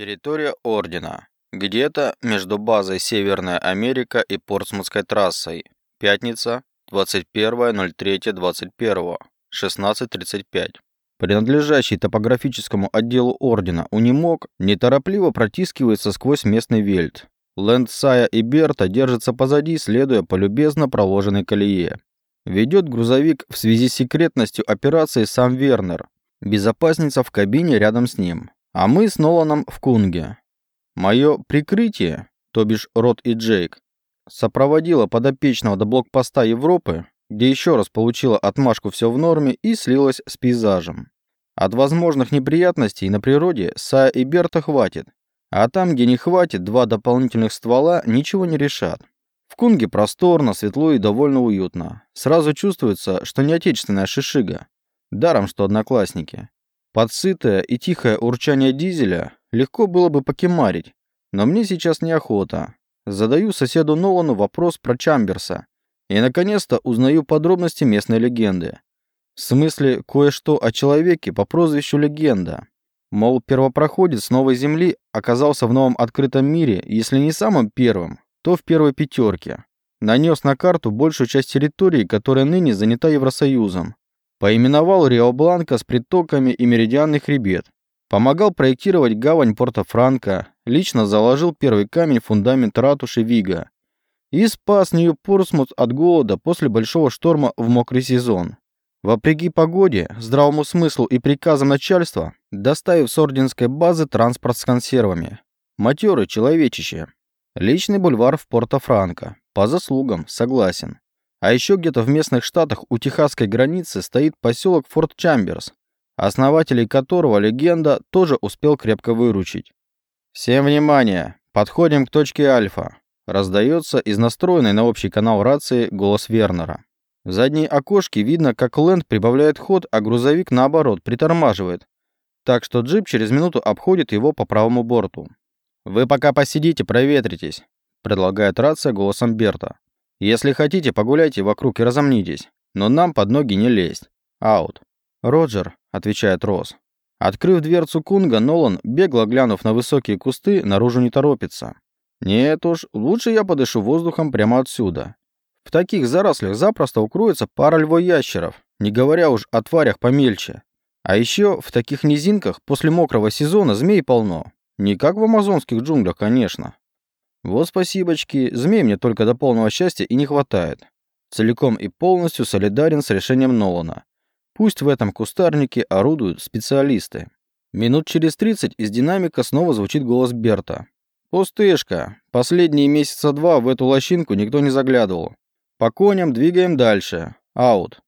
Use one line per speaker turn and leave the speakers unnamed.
Территория Ордена. Где-то между базой Северная Америка и Портсмутской трассой. Пятница, 21.03.21, 16.35. Принадлежащий топографическому отделу Ордена Унимок неторопливо протискивается сквозь местный вельт. Лэнд, Сая и Берта держатся позади, следуя по любезно проложенной колее. Ведет грузовик в связи с секретностью операции сам Вернер. Безопасница в кабине рядом с ним. А мы с Ноланом в Кунге. Мое прикрытие, то бишь Рот и Джейк, сопроводило подопечного до блокпоста Европы, где еще раз получила отмашку все в норме и слилась с пейзажем. От возможных неприятностей на природе Сая и Берта хватит, а там, где не хватит, два дополнительных ствола ничего не решат. В Кунге просторно, светло и довольно уютно. Сразу чувствуется, что не отечественная шишига. Даром, что одноклассники. Подсытое и тихое урчание дизеля легко было бы покемарить, но мне сейчас неохота. Задаю соседу Нолану вопрос про Чамберса и, наконец-то, узнаю подробности местной легенды. В смысле, кое-что о человеке по прозвищу Легенда. Мол, первопроходец новой Земли оказался в новом открытом мире, если не самым первым, то в первой пятерке. Нанес на карту большую часть территории, которая ныне занята Евросоюзом. Поименовал Рио-Бланко с притоками и меридианный хребет. Помогал проектировать гавань Порто-Франко, лично заложил первый камень фундамент ратуши Вига и спас Нью-Портсмут от голода после большого шторма в мокрый сезон. Вопреки погоде, здравому смыслу и приказам начальства, доставив с орденской базы транспорт с консервами. Матеры человечище. Личный бульвар в Порто-Франко. По заслугам, согласен. А еще где-то в местных штатах у техасской границы стоит поселок Форт Чамберс, основателей которого легенда тоже успел крепко выручить. «Всем внимание! Подходим к точке Альфа!» Раздается из настроенной на общий канал рации голос Вернера. В задней окошке видно, как Лэнд прибавляет ход, а грузовик, наоборот, притормаживает. Так что джип через минуту обходит его по правому борту. «Вы пока посидите, проветритесь», — предлагает рация голосом Берта. Если хотите, погуляйте вокруг и разомнитесь, но нам под ноги не лезть. Аут. Роджер, отвечает Росс. Открыв дверцу Кунга, Нолан, бегло глянув на высокие кусты, наружу не торопится. Нет уж, лучше я подышу воздухом прямо отсюда. В таких зарослях запросто укроется пара львоящеров, не говоря уж о тварях помельче. А еще в таких низинках после мокрого сезона змей полно. Не как в амазонских джунглях, конечно. Вот спасибочки, змей мне только до полного счастья и не хватает. Целиком и полностью солидарен с решением Нолана. Пусть в этом кустарнике орудуют специалисты. Минут через 30 из динамика снова звучит голос Берта. «Пустышка. Последние месяца два в эту лощинку никто не заглядывал. По коням двигаем дальше. Аут».